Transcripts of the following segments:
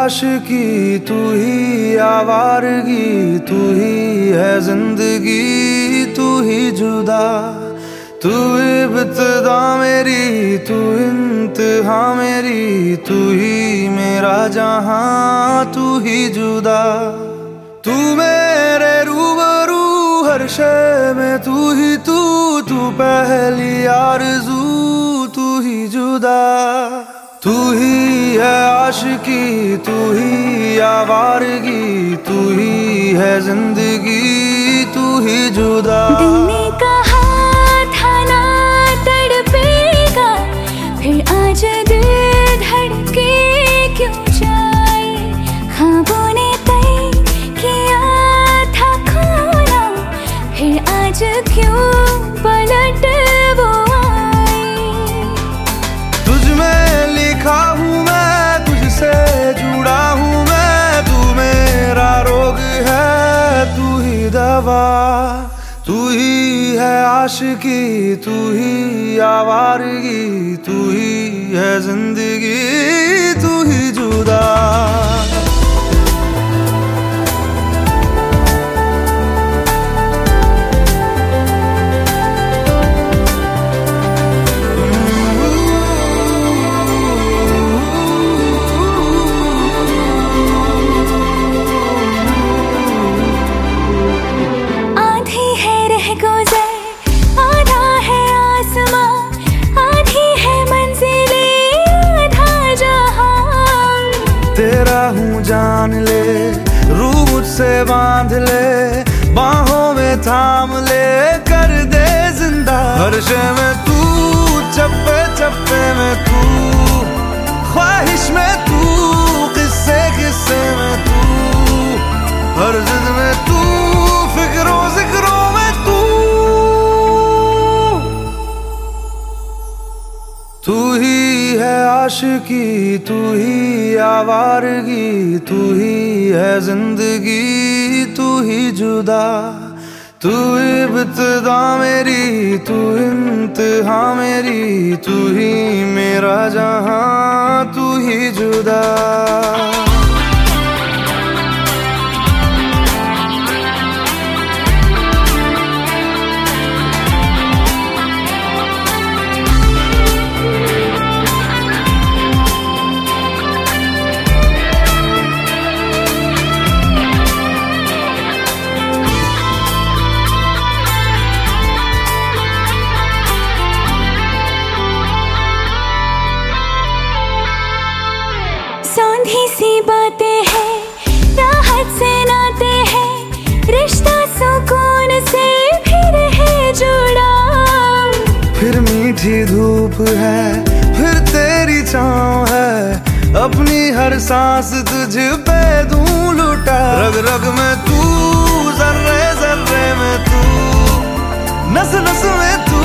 आशिकी, तू ही आवारगी, तू ही है ज़िंदगी, तू ही जुदा। तू इब्तदा मेरी, तू इंतहा मेरी, तू ही मेरा जहाँ, तू ही जुदा। तू मेरे रूबरू हर शय में, तू ही तू तू पहली आरज़ू, तू ही जुदा। तू ही है आशिकी तू ही आवारगी तू ही है ज़िंदगी तू ही जुदा। ही तू ही है आशिकी तू ही आवारगी तू ही है ज़िंदगी। जान ले रू मुझसे बाँध ले, बाहों में थाम ले, कर दे ज़िंदा। हर शे में तू, चप्पे चप्पे में तू, ख्वाहिश में तू, किस्से किस्से में तू। हर जिद में तू, फिक्रों, जिक्रों में तू। तू है आशिकी, तू ही आवारगी, तू ही है ज़िंदगी, तू ही जुदा। तू इब्तदा मेरी, तू इंतहा मेरी, तू ही मेरा जहाँ, तू ही जुदा। है, फिर तेरी छाँव है। अपनी हर सांस तुझ पे दूँ लुटा। रग रग में तू, जर्रे जर्रे में तू। नस नस में तू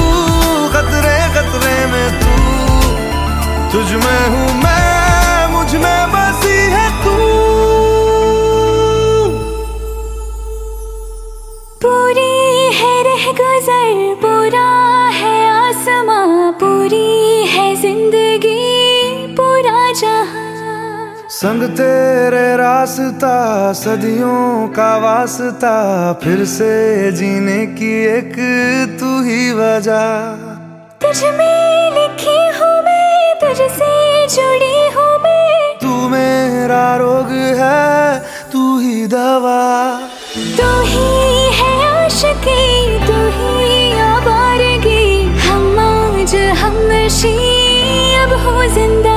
कतरे कतरे में तू। तुझ में हूँ मैं संग तेरे रास्ता सदियों का वास्ता फिर से जीने की एक तू ही वजह। तुझ में लिखी हूँ मैं तुझसे जुड़ी हूँ मैं। तू मेरा रोग है तू ही दवा। तू ही है आशिकी तू ही आवारगी हम आज हम नशी अब हो ज़िंदा।